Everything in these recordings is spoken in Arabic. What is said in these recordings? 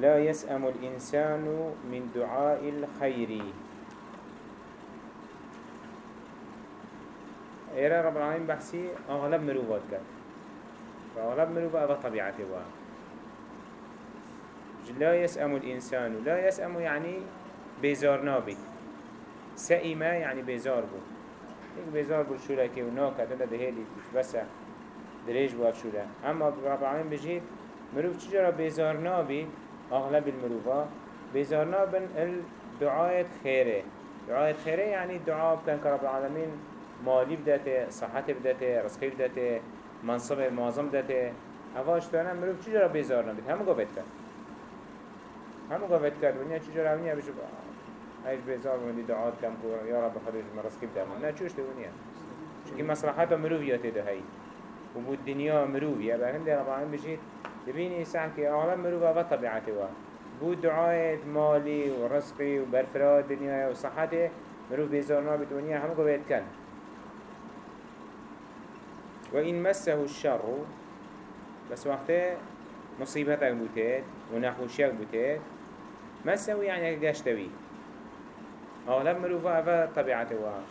لا يسأم الإنسان من دعاء الخير. إيرا رب العالمين بحسي أغلب مروفات كات فأغلب مروفات أغلب طبيعته واه لا يسأم الإنسان لا يسأم يعني بيزار نابي. سئما يعني بيزار بو. هيك بيزار بو شولكي وناكا تدا دهيلي بس دريج بو شولا. أما رب العالمين بجيت مروف چجرا بيزار نابي؟ أغلب المروفا بيزار نابن الدعاية خيرة. دعاية خيرة يعني دعاء بكن كرب العالمين. مالی بدته صحت بدته رزقی بدته منصب معظم بدته اواش تانه مروف چی جرا بیزار نبید همه گفت کرد. همه گفت کرد. جرا ونیا بشه ایش بیزار وندی دعات کم کو. یا رب خودش مرزقی بده نه چوش ده ونیا چونکه مصلحت مروف یاته ده هی و بود دنیا مروف یا به هنده رب العالمین بشید ببینی سعی که اغلب مروف و طبیعته و بود دعایت مالی و رزقی و برفراد دنیا و صحت مروف بیزار نبید ونیا همه کرد وإن مسه الشر بس وقت مصيبتك بوتيت ونخوشيك بوتيت مسه يعني قشتوي أغلب مروفا أفا طبيعته وها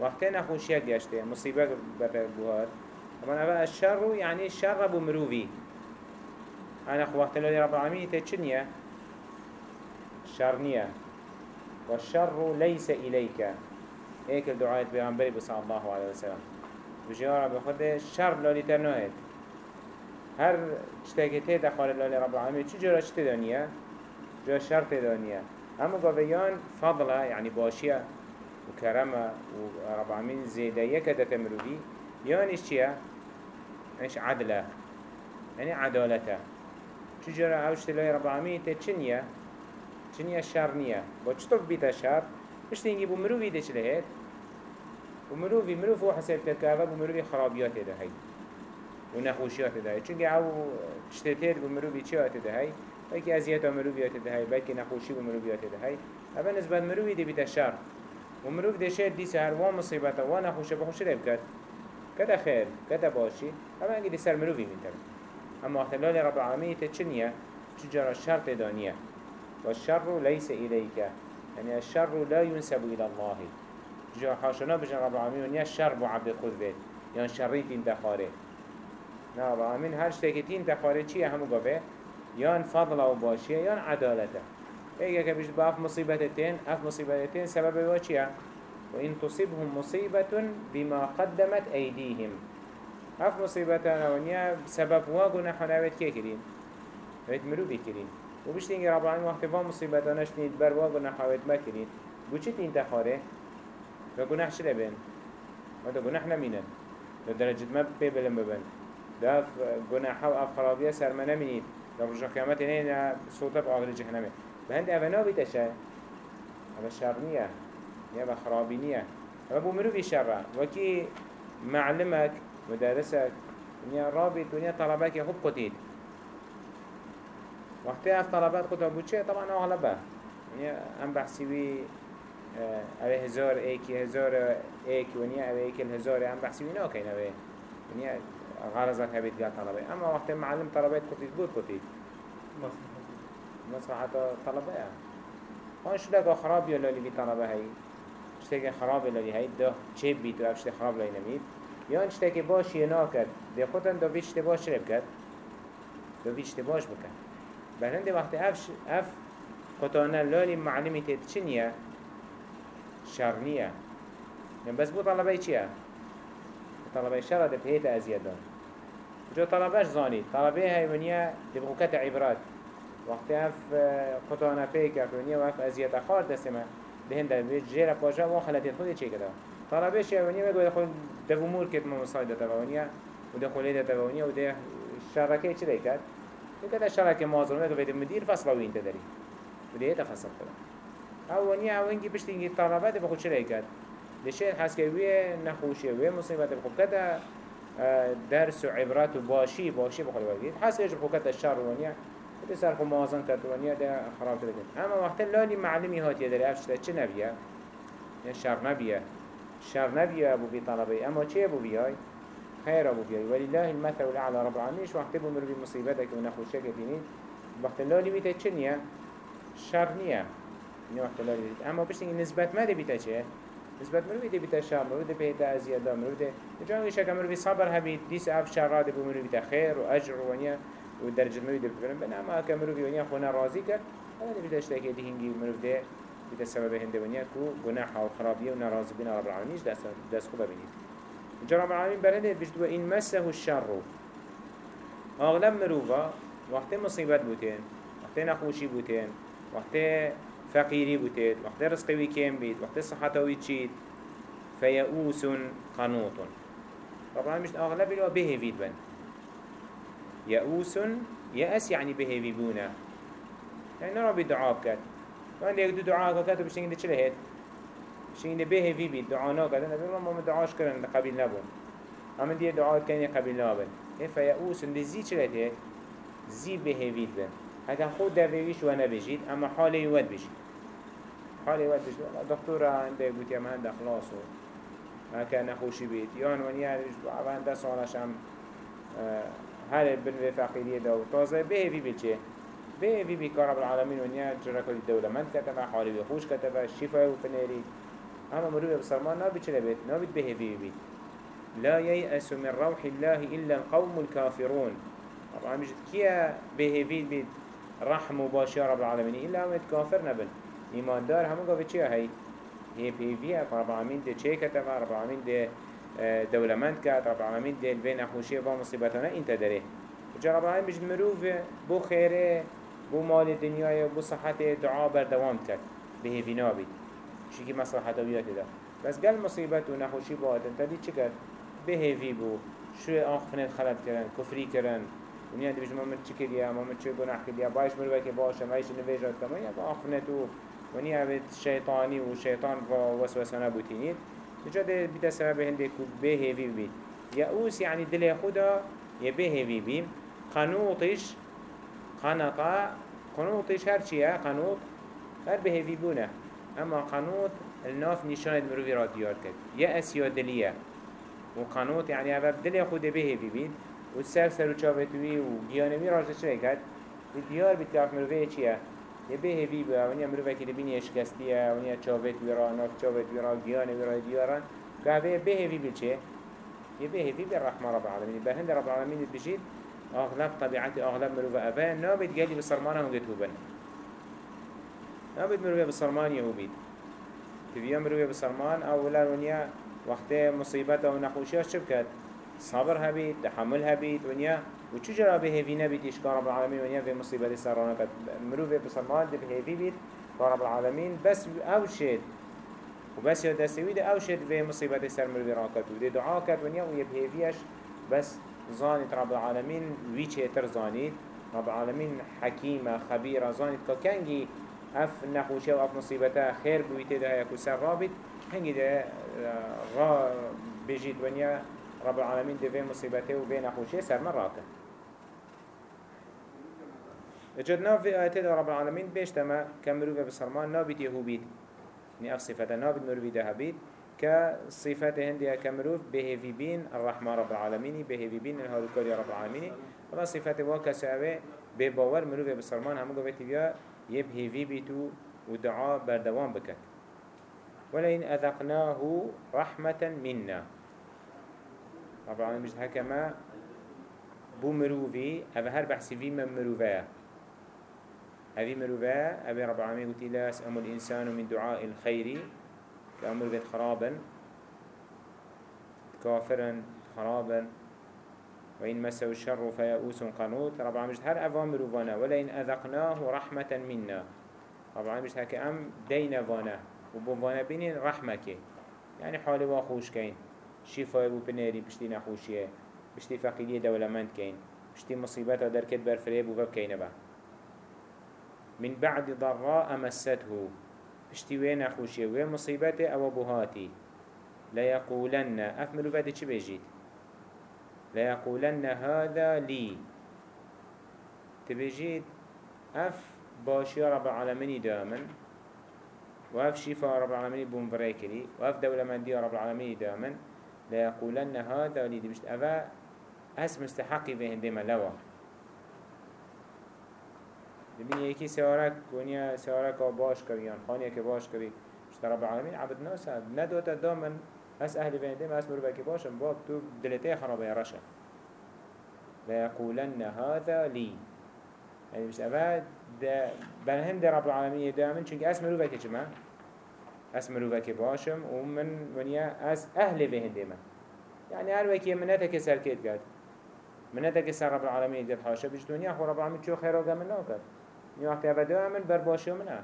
وقت نخوشيك قشته مصيبة بتك بوهات. طبعا أفا الشر يعني الشر مروفي. أنا أخو وقت الله رب العالمين تتشنية شرنية والشر ليس إليك هيك الدعاء بيغنبري بصلى الله عليه وسلم بجي رب خود شر لالی تر نهید هر چتاکی تید خال لالی رب العالمین چی جرا چت دانیه؟ جرا شر تدانیه اما قویان فضله يعني باشیه و کرمه و رب العالمین زیده یک دت مروی یانش چیه؟ إيش عدله يعني عدالته چجرا اوش تلاقي رب العالمين تچنيا چنيا شر نيا با چطور بيتا شر مش تنجي بو مروفي ده چلهت ومروفي مروف هو حساب كركابة ومروفي خرابيات ده هاي ونخوشيات ده هاي چونك أو اشتتير بمروفي چيات ده هاي بلكي ازيات مروفيات ده هاي بلكي نخوشي بمروفيات ده هاي اما نسبة مروفي دي بيتا شر ومروف ده شير دي سهر وان مصيبته وان نخوشه بخوش ريب كد كده خير كده باشي اما انجي دي سر مروفي من تبع اما وقت رب العالمين تچنيا تجرى الشر تدانيا والشر ليس إليك. يعني الشر لا ينسب إلى الله. جا حاشنا بجن رب العالمين ونیا شر بو عبد خود بید یا شری تین تخاره نه رب العالمین هر شتکی تین تخاره چیه همو گفه؟ یان فضل و باشیه یان عدالته. اگه که بجد با اف مصیبتتین سبب و چیه؟ و این تصيبهم مصيبة بما قدمت أيديهم اف مصيبتنا ونیا سبب واقو نحو نوید که کرین وید مرو بکرین و بشتینگی رب العالمین وقتی با مصیبتانش نید بر واقو نحوید مکرین بو چی تین تخاره ده گناه شده بین ما ده گناه نمینن. ده درجة ما ببلن ببن. ده اف گناه و اف خرابیه سر ما نمینید. ده رجا قیامت نه صوته بآخر جهنمه. بهند اونا بیتشه اوه شر نیه. نیه و خرابی نیه. اوه بو مروفی شره. وکی معلمك مدرسك ونيا رابط ونيا طلبك يخب قتيل وقتها اف طلبات قتل بوچه طبعا اغلبه ونيا ام بحسيوي اوه هزار ایکی هزار ایک ونیا اوه ایک الهزار هم بحثی وینا کین اوه ونیا غرضت هبید قال طلبة. أما وقت معلم طلبه کتید بود کتید مصلحة. طلبة. هون شو لقى خراب يا لولي طلبة هاي؟ اشتكي خراب لولي هاي؟ ده چه بيت و اشتكي خراب لولي نميد يان اشتكي باش يناكد ده خودن ده ويش تباش رب كد ده ويش تباش بكن بلند وقت اف اف قطانا لولي معلمي تتشنيا شر نیه يعني بس بو طلبه چیه؟ طلبه شر ده بهيت ازياد دان جو طلبهش زاني طلبه ونيا تبقو كت عبرات وقت اف قطانه پیک ونيا واف ازياد خار دسمه دهن ده جيرا باجا و خلت خود چه كده طلبه شي ونيا بگو خود دو مور كت مصايده ده ونيا وده خليده ده ونيا وده شركه چه کرد؟ كده شركه مازرمه ده مدير فصل وين تدري وده يتفصل كده أو ونیا أو اینگی پشت اینگی طلبه ده بخود چرا کرد لشه حس وی نخوشه وی مصیبت بخود کده درس و عبرت و باشی باشی بخود بگید حس بخود کده الشر ونیا ده سر خو موازن کرد ونیا ده خراب کرد اما وقت لالی معلمی هاتیه داره افشته چه نبیه شر نبیه شر نبیه أبو بی طلبه أما چه أبو بیای خير أبو بيي ولله المثل الأعلى رب العالمين. وقت ابو مر بمصيبتك ونخوشك فيني وقت لالی بیتا چه نیه؟ شر نیه نیه وقت لالی بیتا أما بشتنگی نسبت مده بیتا چه؟ نسبت مروی ده بیتا شر مروی ده بیتا ازیاد مروی ده جانگی شکا مروی صبر هبید دیس اف شر ده بو مروی بیتا خیر و اجر و نیه و درجة مروي ده بفرن بنا ما كمروي ونيا خونا راضي كر هذا ده بيتا اشتاكي دي هنجي مروي ده بيتا سبب هنده ونيا كو گناح و خرابية و نرازي بنا رب العالمين دست دست خوبا بنيت جا رب العالمين برهنده بجدوا إن مسه الشر. أغلب مروفا وقت مصيبت بوتين وقت نخوشي بوتين وقت فقيري بوتين وقت رزقوي كيم بيت وقت صحتوي تشيت فيئوس قنوط رب العالمين مش أغلب اللي هو به فيد بن يئوس يأس يعني به بيبونا يعني نرى بدعاء كات وعند يقدو دعاء كات وبشتين دي چله هيت بشتين دي به في بيت. دعاء ناكات أنا بيقول ما دعاش كرن قبيل نبون. أما دي دعاء كان قبيل نابن إيه فيئوس دي زي چله هيت زي به فيد بن. حتى خود دفعيش وأنا بجيت. أما حالي يود بجيت. حالي يود بجيت. دكتورة عنده قلت يا مهند خلاصو ما كان أخوشي بيت. يان ونيا عوان ده صالش هم هر في فقيرية دا وطازة به في بيتشه به في بي كرب العالمين ونيا جركو الدولة من كتبه حالي وخوش كتبه الشفاء وفنيري أما مروي بسرمان نابد چلا بيت نابد به في بيت لا ييأس من روح الله إلا القوم الكافرون. طبعا مش كيا به في بيت رحم وباشي رب العالمين إلا هم كافر نبن. إيمان دار همو قوة چيا هاي هي بي في رب العالمين دي چه كتبه رب العالمين دي دولمند کرد. رب العالمین دل بین اخوشی و مصیبتانه این تدره. جا رب العالمین بجد مروف بو خیره بو مال دنیای بو صحت دعا بردوام کرد. به هیوینا بید. شکی مصلحت ویات ده بس قال مصیبت و نخوشی با آدم. تدید چه کرد؟ به هیوی بو. شو آخفنت خلط کرن کفری کرن. ونیا دی بجد مامت چه کردیا مامت چه گناه کردیا باش مروفه که باشه مایش نویجات کما یا با آخفنت و ونیا بید شیطانی و شیطان و وسوسانه بوتینید جا ده بيتا سبب هنده كو بهيوي بيت يأوس يعني دل خدا يبهيوي بيم قنوطش قنطا قنوطش هر چيه قنوط هر بهيوي بونه. اما قنوط الناف نشان مروي را ديار كد يأس يا دلية وقنوط يعني اول دل خدا بهيوي بيت والسر سر و چاوتوي و گيانوي راجه چه كد ديار بيت كاف مروي چيه یه به هی به اونیا که ویرا ناف چاوت ویرا گیان ویرا دیارن. که به هی به چه؟ یه به هی به رب العالمین. به رب العالمین بجید. أغلب طبیعت أغلب مروه اوه نابد گلی بسرمان هم گتو بن نابد مروه بسرمان یهو بید تبیا مروه بسرمان أولا ونیا وقت مصیبت و نخوشیاش چه بکد؟ صبر هبید تحمل هبید ونیا و چو جرا به هیوی نبید اشکار رب العالمین ونیا به مصیبت سرانه کد مرو به بسرمان ده به هیوی بید رب العالمین بس أو شد و بس یاد دستوی ده شد به مصیبت سر مرو را کد و ده دعا کد ونیا و یه به هیویش بس. زانید رب العالمین وی چه تر زانید رب العالمین حکیم خبیر زانید که کنگی اف نخوشه و اف مصیبته خیر بویته ده یکو سر رابط هنگی ده غا بجید ونیا رب العالمين ده في مصيبته وبين أخوشه سر مراته اجد في آيات رب العالمين بيش تما كمروفة بسرمان نابت يهوبيت ني أف صفة نابت مروفي ده بيت كصفات هندية كمروف به في بين الرحمة رب العالمين به في بين الهالكار رب العالمين. وما صفات واكا سعوة بباور مروفة بسرمان همو قوة بيا يبهي في بيتو ودعاء بردوان بكت. ولئن أذقناه رحمة منا. رب العالمين مجد هكما بو مروفي هذا هر بحثي في من مروفا. هذه مروفا أبي رب العالمين قلت لا يسأم الإنسان من دعاء الخير. كأمر بيت خرابا كافرا خرابا. وإن مسه الشر فيأوس قنوط رب العالمين مجد هر أفا مروفانا ولئن أذقناه رحمة منا. رب العالمين مجد هكا أم دين فانا وبوانا بينين رحمك. يعني حالي واخوش كين. شفای بو بنری پشتی نخوشیه پشتی فقیری دولمند کین پشتی مصیبت در کد برفره بو وب کینه با. من بعد ضراء مسته. پشتی وی نخوشیه وی مصیبت أو بهاتی ليقولن أفملوا بعد چه بيجيت ليقولن هذا لي. تبيجيت أف باشي رب العالمين دامن وأف شفاء رب العالمين بومفريكري وأف دولة من دي رب العالمين دامن ليقولن هذا وليد بشت أفا أس مستحقي في هندما لوا ببین یکی سوارک ونیا سوارک باش کریان خانی که باش کری اشتر رب العالمین عبد ناسا ندوتا دامن اس أهل بینده ما اس مروفه باشم. باب تو دلته خرابه رشه ليقولن هذا لي يعني مش أبد بنهند رب العالمين دائما چونك اس مروفه كما اس مروفه باشم. ومن ونيا اس أهل بهنده من يعني هر وكي منتك سركيت قد منتك سر رب العالمين قد حاشا بيش دنيا خو رب العالمين چو خيرا قمن ناكد نيو وقت أبدا من بر باشي منه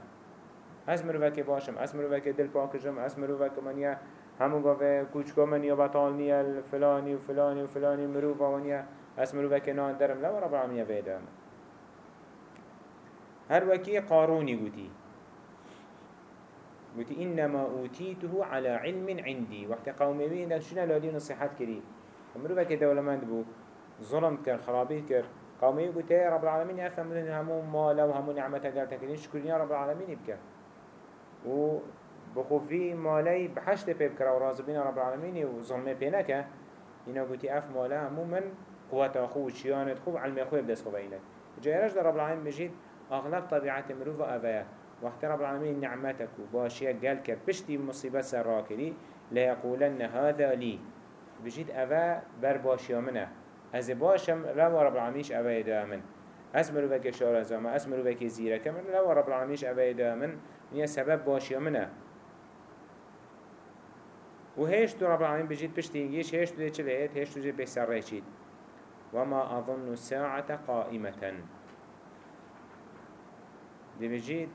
اس مروفه باشم اس مروفه دل پاکجم اس مروفه منيا همو گاوه کوچکا من یا بطال نیه فلانی و فلانی و فلانی مروفه ونیا اس مروفه که نان درم لو رب العالمين ویده هر وكي قاروني قوتي قوتي إنما أوتيته على علم عندي وقت قومي بين شنا لالي نصيحات كري که دولمند بو ظلم كر خرابي كر قومي قوتي رب العالمين أفهم من همو مالا همو نعمتا قال تكرين شكرين رب العالمين بك و بخوفي مالي بحشت بيب كرا ورازبين رب العالمين وظلمي بينك. إنا قوتي أف مالا همو من قوة أخو وشيانت خو علم أخوه بدس خو بينك جايرش در رب العالمين بجيد أغلب طبيعة مروفة أبايا. وقت رب العالمين نعمتك وباشية قال كر بشتي مصيبة سراكري ليقولن هذا لي. بجيد أبا بر باشيا منه. از باشم رو رب العالمینش اوه دامن شارع زاما اس مروفك زيرا كمن رو رب العالمینش اوه دامن نيا سبب باشيا منه و هیش تو رب العالمین بجید پشتینگیش هیش تو دی چه لید هیش تو دی بسر ریچید وما أظن الساعة قائمة. دي بجید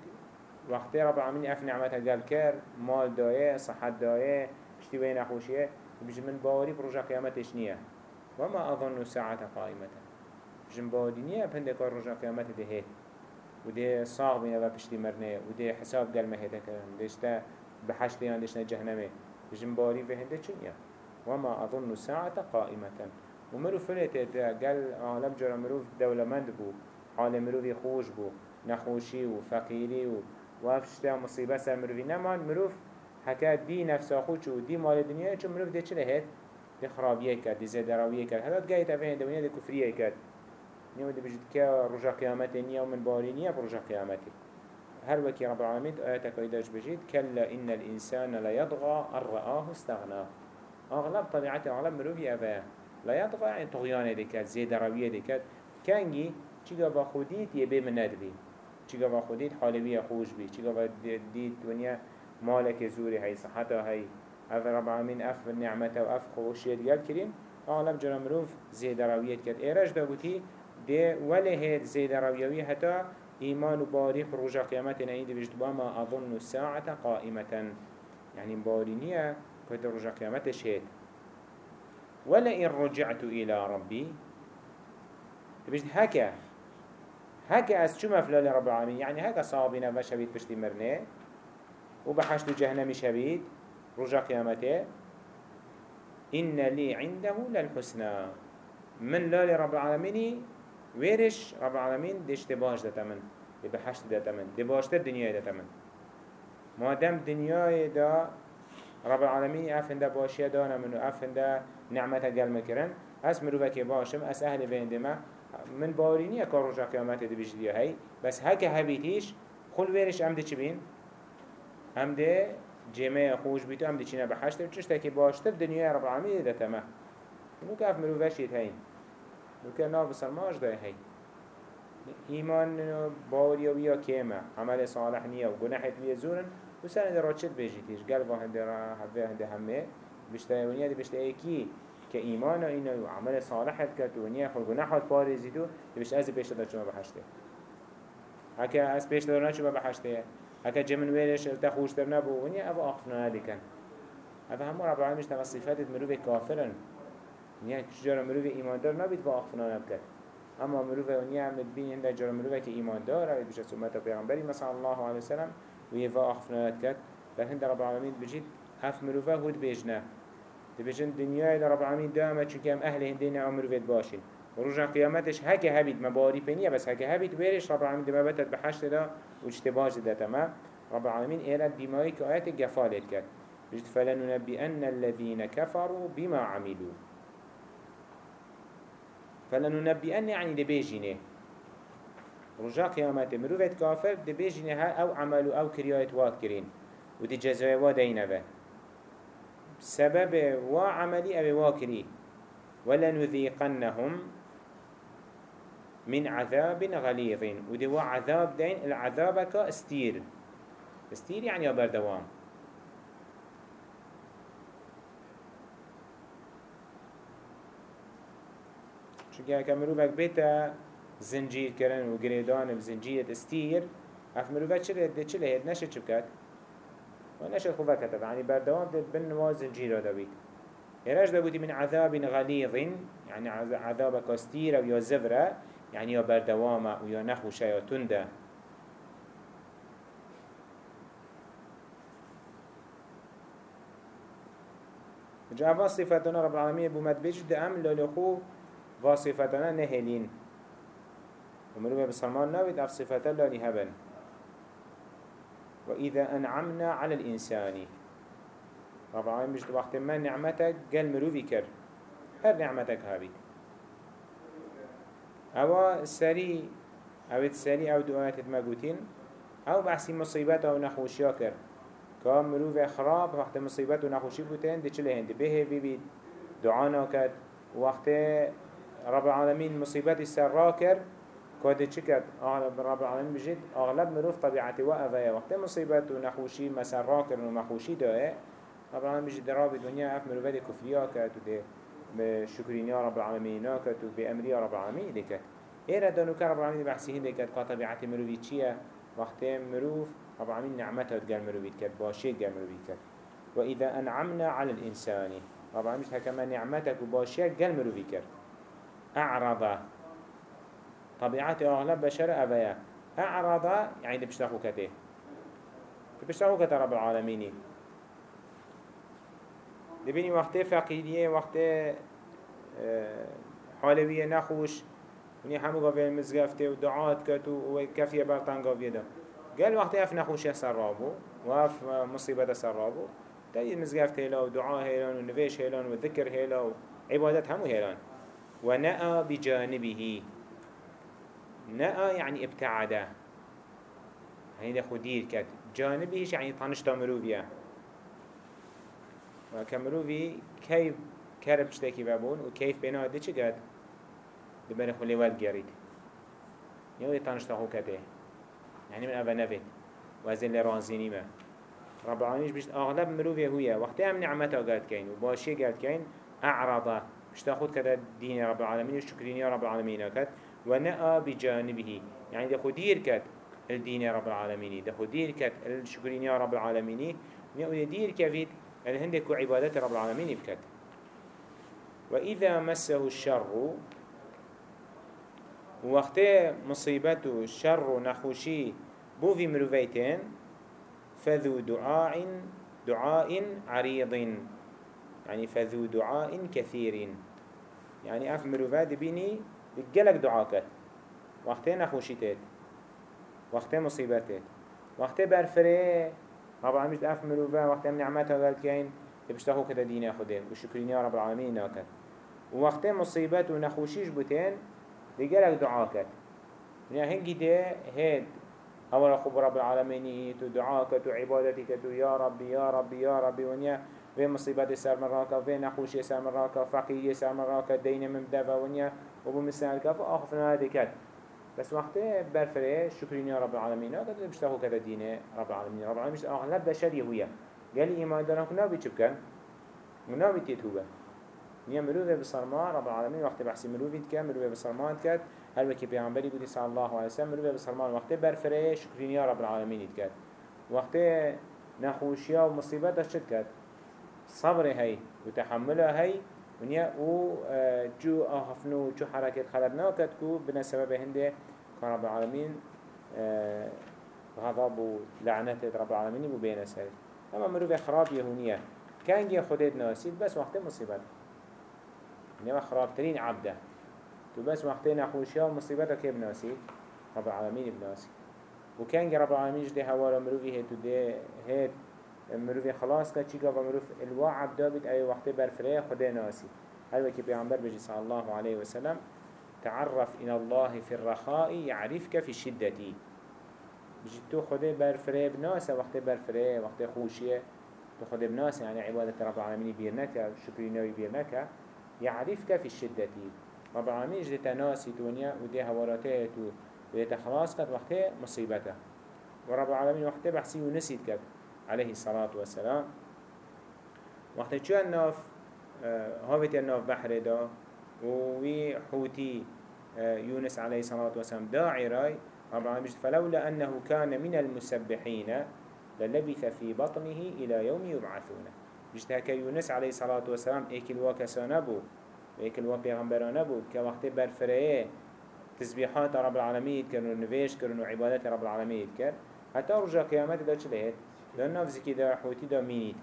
وقتی رب العالمین اف نعمتها قال كر مال دايه صحت دايه اشتي وين اخوشيه بجید من باوري بروجا قيامتش نيه وما أظن الساعة قائمة. نيه بهندك روجا قيامت ده هيت وده صاغ بينا بپشتی مرنه وده حساب قال مهده کرن دشتا بحشتيان دشنا جهنمه بجن باري في هنده چونيا وما أظن الساعة قائمة. ومرو فلت قال عالم جرى مرو دولمند بو حال مرو خوش بو نخوشي وفقيري و وافشتا مصيبة سر مروفي نمان مروف حكا دي نفس خوش و دي مال الدنيا چون مروف دي چله هيت دي خرابيه کرد دي زدراويه کرد هلات قايت افين دنيا دي كفرية کرد نيو دي بجد كا رجا قيامته نيا ومن باري نيا برجا قيامته هر وكي رب العالمين آياتك ويداش بجيد كلا إن الإنسان لا يضغى أن رآه استغنى. أغلب طبيعته أغلب مروفي أفا. لا يضغى يعني طغيان ديكات زيد روية ديكات كانجي چيگا با خوديت يبه من ندبي چيگا با خوديت حالوية خوش بي. چيگا با ديت ونيا مالك زوري هاي صحتا هاي. أف رب العالمين أف نعمته وأف خوشيت قال كريم أغلب جرى مروف زيد روية كات إيراج دا قوتي دي وله هيد زيد رويوي حتى إيمان باريخ رجع قيامتنا إيدي بجد ما أظن الساعة قائمة. يعني بارينية كنت رجع قيامتش هيد ولئن رجعت إلى ربي بجد هكا هكا أس شو مفلال رب العالمين يعني هكا صابنا بشبيت بشتي مرنه وبحشت جهنم شبيت رجع قيامته. إن لي عنده للحسنى. من لال رب العالمين ويرش رب العالمين دشت باش دي بحشت دتا من دي باشت الدنيا دتا من. ما دام دنيا دا رب العالمين افن دا باشيا دانا منو افن دا نعمتا قل مكرن اس مروفك باشم اس أهل بيندما من باريني كار رجع قيامت دي بجديا هاي بس هكا هبيتيش خل ويرش ام دي چبين ام دي جمع خوش بیت هم دیچینه به حشت چشتا که باشتر دنیای رب العالمین ده تمه نو که اف مروف وشید نو که ناف بسرماش ده هی ایمان باوری یا کیمه. عمل صالح نیا و گناحت ویا زورن. و سر هنده راچت بجیتیش گل و هنده را حفه هنده همه. و ونیا دی بشتای کی که ایمان و اینو و عمل صالحت کرد و نیا خود گناحات تو دی بشتای از پیشتا چما به حشته هکه از پیشتا چما به هكا جمن ويرش تخوش تبنا بو ونيا أبو أخفنا هذي كان هذا هم رب العالمين اشتغل صفات مروي كافرن نیا جرا مروف ایماندار نبید با آخفنا نبکد اما مروف ونیا هم بین هنده جرا مروف که ایماندار اوید بشه سمت پیغمبری مثلا الله علیه وسلم و یه با آخفنا نبکد بل هنده رب العالمین بجید اف مروفه هود بیجنه دبجن دنیای رب العالمین دامه چونکه هم أهل هنده نه مروفت باشید ورجع قيامتش هكا هبيت مباري بنية بس هكا هبيت ويرش رب العالمين دم بتت بحشت دا واجتباج دا تمام رب العالمين إيراد دمائي كآيات جفالت كت بجد فلننبئن الذين كفروا بما عملوا. فلننبئن يعني دبيجينه رجا قيامت مروفت كافر ها أو عملو أو كريايت واد كرين ودي جزايا وادينا به سبب وعملي أو واكري ولنذيقنهم من عذاب غليظ. ودي عذاب دين العذابك استير. استير يعني أبر دوام. شو كان كمروفك بيتا زنجير كرن وقريدان بزنجير استير اف مروفك چله ده چله هيد نشد چو كات ونشد خوبا كتب يعني بردوام ده بن نوا زنجير دا من عذاب غليظ يعني عذاب كستير أو يا زفرة يعني يا بردوامة ويا نخو شيا تنده جاء صفتنا رب العالمين بومد بيجد أم للخو وصفتنا نهلين. ومروه بسلمان ناويد أف صفتا لاني هبن وإذا أنعمنا على الإنسان. رب العالمين بيجد وقت ما نعمتك قال مروفي كر. هر نعمتك هابي. أو السري أو السري أو دعاءات المقوتين أو بحسي مصيبات أو نخوشيا كر كام مروف خراب وقت مصيبات ونخوشي بوتين دي چله هند به بي دعانا كد وقت رب العالمين مصيبات السر كر كده چكت أغلب رب العالمين بجد أغلب مروف طبيعتي وقفايا وقت مصيبات ونخوشي مسر كر ومخوشي ده رب العالمين بجد راب الدنيا أف مروفات كفريا كد وده بشكرين يا رب العالمين كد وبأمر يا رب العالمين دكت إيه ردانو كرب العالمين بحسيه دكت كطبيعتي مروفي چيه وقت مروف رب العالمين نعمته تقال مروفيت كد باشي تقال مروفيت كد وإذا أنعمنا على الإنسان رب العالمين هكما نعمتك وباشي قال مروفيت كد أعرض. طبيعات أغلب بشر أبايا أعرض يعني بشتاقو كته بشتاقو كته رب العالمين دي بيني وقت فقيرية وقت آه، حالوية نخوش. وني همو قاوية مزغفته ودعات كتو وكفية برطان قاوية ده قال وقت اف نخوش سرابو واف مصيبة سرابو تاي مزغفت هلا ودعاء هلان ونفيش هلان وذكر هلا وعبادت همو هلان. ونأى بجانبه. نأى يعني ابتعده يعني ده خدير كد جانبه يعني طنشتا مروفيا وكمروفي كيف كرب شتاكي بابون وكيف بينا ده چه قد دبنه خلي ولد جريد يوي طنشتا خو كده يعني من أبا نفت وهذا اللي رازيني ما رب العالمين بيشت أغلب مروفيا هويا وقتها من نعمته قد كين وباشي قد كين أعرض مش تاخد كده دين رب العالمين وشكرين يا رب العالمين كد ونأى بجانبه يعني ده خدير كد الدين رب العالمين ده خدير كد الشكرين يا رب العالمين نأى دير كفيد الهندك عبادات رب العالمين بكد وإذا مسه الشر وقت مصيبته الشر نخوشي بو في مروفيتين فذو دعاء دعاء عريض يعني فذو دعاء كثير يعني اف مروفات بيني بتجلك دعاكت وقت نخوشي تيت وقت مصيبتت وقت برفره رب مش اف مروفات وقت نعمتها قال كين كده دين خده وشكرين يا رب العالمين ناكت ووقت مصيبت ونخوشيش بوتين بجلك دعاكت يعني هنجي ده هيد أولا خب رب العالمين تو دعاك تو عبادتك تو يا ربي يا ربي يا ربي ونيا في مصيبات سر مراكا في نخوش سر مراكا فقير سر مراكا دين ممدفع ونيا وبمسنا الكاف آخفنا هذه كات بس وقت برفره شكرين يا رب العالمين هذا بيشتغل كذا دين رب العالمين رب العالمين أغلب بشري هويا قال إيمان دارك نابي تشبكن ونابي تيتوبه نيا مروفه بصرما رب العالمين وقت بحسي مروفه كان مروفه بصرمان كات هل وكي بيعنبري بودي صلى الله عليه وسلم مروفه بصرمان وقت برفره شكرين يا رب العالمين كات وقت نخوشيا ومصيبات شد كات صبر هاي وتحملها هاي ونيا و آه، جو أهفنو جو حركة خلبنا كتكو بنا سبب هنده كان رب العالمين آه، غضب ولعنة رب العالمين وبين سهل أما مروفه خراب يهونية كان جي خدت ناسيب بس وقت مصيبات نما خرابترين عبده. تو بس وقتين أخوشيا ومصيبتك كيف ناسي رب العالمين بناسي وكان رب العالمين جدي هوا مروفي هيتو دي هيت مروفي خلاص كا چيكا ومروف الوا عبده بيت أي وقت برفرية خده ناسي هل وكي بيعنبر بجي صلى الله عليه وسلم تعرف إلى الله في الرخاء يعرفك في الشدة بجد تو خده برفره بناسه وقت برفره وقت خوشيه تو خده بناسه يعني عبادة رب العالمين بيرنك شكري نوي بيرنك يعرفك في الشدة. رب العالمين جد تناسي دنيا ودي هوراته تو ودي خلاص كد وقت مصيبته. ورب العالمين وقت بحسي ونسيت كد عليه الصلاة والسلام. وقت شو الناف هاوت الناف بحر دا. ووي حوتي يونس عليه الصلاة والسلام داعي راي. رب العالمين فلولا أنه كان من المسبحين للبث في بطنه إلى يوم يبعثون. هكا يونس عليه الصلاة والسلام ايكل واكسا بو ايكل وبيغمبران بو كوقت برفريه تسبيحات رب العالمين كرنو نفيش كرنو عبادات رب العالمين كر حتى رجع قيامت دا چلهت دا ناف زكي دا حوتي دا مينيت.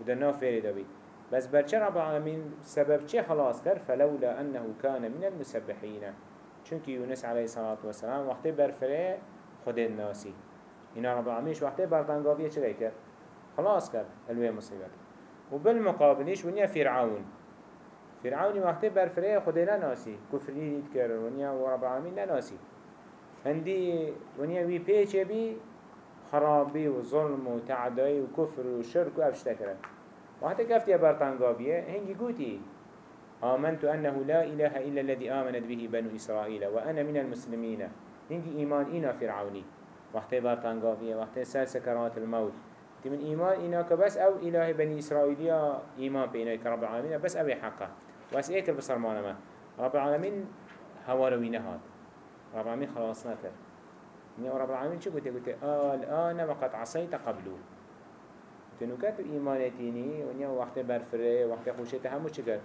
ودا ناف فيري دا بيت. بس برچه رب العالمين سبب چه خلاص كر؟ فلولا أنه كان من المسبحين. چونك يونس عليه الصلاة والسلام وقت برفره خود الناسي. هنا رب العالمين وقت برطنقاوية چه كر خلاص كر الوية مصيبت وبالمقابلش ونيا فرعون. فرعون وقت برفره خود ناسي. كفري كر ونيا ورب العالمين ناسي. هندي ونيا وي بيچه بي خرابي وظلم وتعدي وكفر وشرك وافشتكره وقت كفت يا برطنقاوية هنجي قوتي. آمنت أنه لا إله إلا الذي آمنت به بنو إسرائيل وأنا من المسلمين. هنجي إيمان إنا فرعوني. وقت برطنقاوية وقت سال سكرات الموت. من إيمان إنا كبس أو إله بني إسرائيل إيمان بإنا كرب العالمين بس أبي حقه. بس إيك البصر مالما رب العالمين هواروي نهاد. رب العالمين خلاص نكر رب العالمين شو قلت؟ قلت آه الآن وقد عصيت قبله تنوكات إيمانتيني ونيا وقت برفرة وقت خوشته همو چكر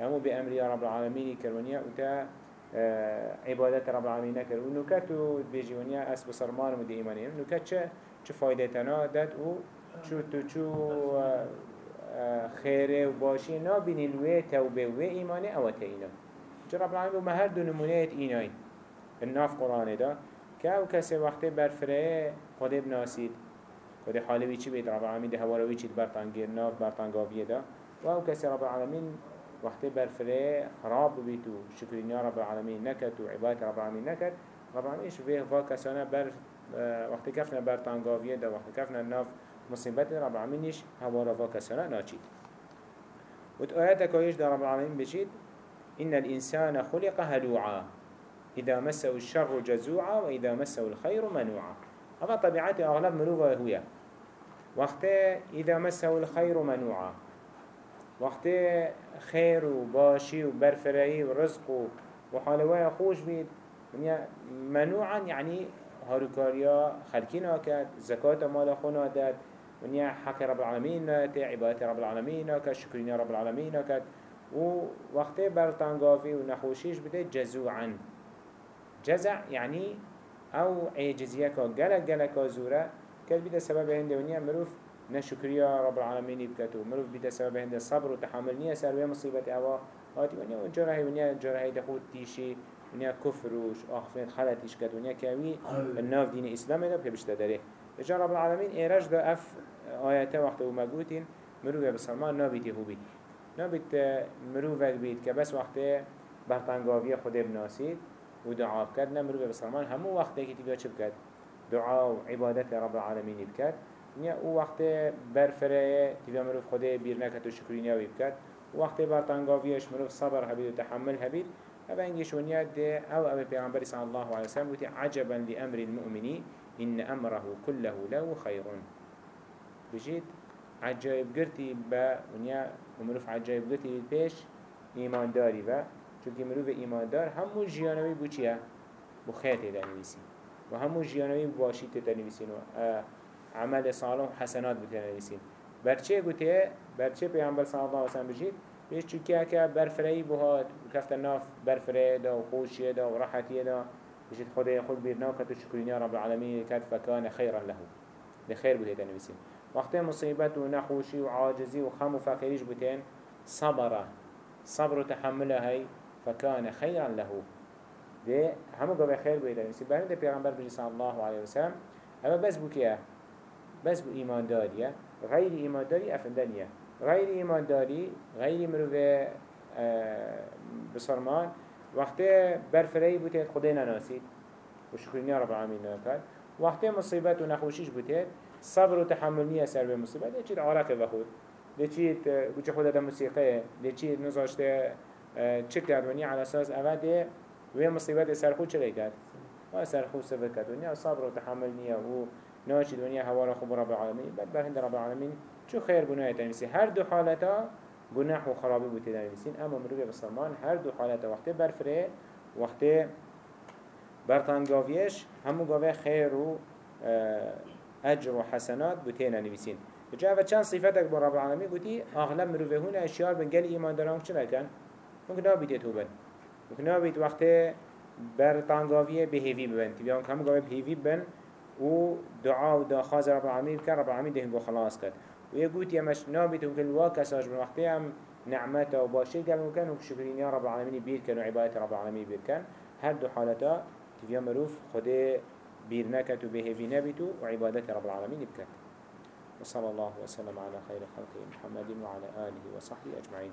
همو بأمر يا رب العالمين كرونيا وتا آه عبادت رب العالمين نكر. ونوكاتو بيجي ونيا أس بصرمان مدي إيمانين نوكات چه چه فايدتنا داد و چو تو چو آه آه خيره وباشي نابين الوي توبه و إيمانه أو تينا چه رب العالمين وما هر دو نمونيت إيناين الناف قرآن دا كاو كسي وقت برفره خده بناسيد خود حالوی چی بید؟ رب العالمین ده هواروی چی برطانگیر ناف برطانگاویه ده و أو کسی رب العالمین وقتی برفره خراب بید و شکرینیا رب العالمین نکد و عبادت رب العالمین نکد رب العالمین ایش ویه و کسانه بر وقتی کفنا برطانگاویه ده وقتی کفنا ناف مصیبت رب العالمین ایش هوارا و کسانه ناچید. و آیت کایش ده رب العالمین بچید إن الإنسان خلق هلوعا إذا مسه الشر جزوعا وإذا مسه الخير منوعا. هذا طبيعات أغلب مروفة هو وقت إذا مسه الخير منوعا وقت خير وباشي وبرفرعي ورزق وحالوية خوش بيت منوعا يعني هاروكاريا خلقنا كات زكاة مال خونا داد ونيا حق رب العالمين نات عبادة رب العالمين نات شكرين رب العالمين نات ووقت برطانقافي ونخوشيش بده جزوعا. جزع يعني أو عجزية كا جلك جلك زورة كل بيدا سبب هنده. ونيا مروف نشكريا رب العالمين بكتو مروف بيدا سبب هنده صبر وتحمل نيا سر مصيبة اوا هاتي ونيا ونجرهي ونيا جرهي دخول تيشي ونيا كفر وش آخفين خلط إشكت ونيا كاوي الناف دين إسلام ده بكبشت داره بجا رب العالمين إيراج ده أف آياته وقت ومقوتين مروفة بسلمان نابيتي هو بيت نابيت مروفة بيت كبس وقت برطانقاوية خده بناسيد ودعاء بكد نمرو بسلمان همو وقت كي تبقى چه بكد دعاء وعبادت رب العالمين بكد نیا أو وقت برفره تبقى مروف خده بیر نکت و شکرینیاوی بکد وقت برطنگاویش مروف صبر هبید و تحمل هبید هذا إنجيش ونيا ده أو أبي پیغمبر صلى الله عليه وسلم وتي عجبا لأمر المؤمنين إن أمره كله له خير. بجيت عجائب قرتي با ونيا ومروف عجائب قرتي بيش إيمان داري با. چونکه مروف ایماندار همو جیانوی بو چیه؟ بو خیر تیدا نویسی و همو باشی تیدا نویسین و عمل صالح حسنات نویسین برچه گوته برچه پیغمبر صلی الله علیه وسلم بجید بیش چونکه که برفرهی بو هاد و کفت ناف برفره دا و خوشیه دا و راحتیه دا. بجید خود خود بیرنا کت و شکرین یا رب العالمین کت فکان خیرا له لخير تیدا نویسین وقت مصیبت و نخوشی و عاجزی و خم و فقیریش بوتین صبره صبر و تحمله هی فكان خيرا له ده همو قبل خير بيدا نسي بهند ده پیغمبر بجي صلى الله عليه وسلم اما بس بو بس بو ايمان داريه غير ايمان داري افندانيه غير ايمان داري غير مروفه آه بصرمان وقتی برفرهی بوده خدای نناسید و شکرینی رب العالمین نکرد وقتی مصیبت و نخوشیش بوده صبر و تحمل نیه سر به مصیبت. لیچید عرق بخود لیچید بوچه خود ده موسیقه لیچید نزاشته چه کرد ونیا على أساس اوده و مصیبت سر خود چه کرد؟ و سر خود سفر کرد. ونیا صبر و تحمل نیه و ناشید ونیا هوار خوب رب العالمین. بعد برهند رب العالمین چو خیر بنای تنویسی هر دو حالتا گناه و خرابی بوده تنویسین اما مروی بسلمان هر دو حالتا وقتی برفره وقتی برطانگاویش همو گاوه خیر و اجر و حسنات بوتينا نویسین جا و چند صفتك با رب العالمين قلتي اغلب مروفه هون اشيار بن قل ايمان داران چه نکن؟ ممكن نابید توبن ممكن نابید وقت بر تانگاویه بهیوی ببن تبیان همو گاوه بهیوی ببن و دعا و داخاز رب العالمين بکن رب العالمين دهنگو خلاص کرد. و یه گوت یمش نابید ممكن واکساش بن وقتی هم نعمته و باشی قال ممكن و شکرین یا رب العالمين بیر کن و عبادت رب العالمين بیر کن هر دو حالتا تبیان مروف خود بير نكت وبهفي نبتو وعبادة رب العالمين بكت. وصلى الله وسلم على خير خلقه محمد وعلى آله وصحبه أجمعين.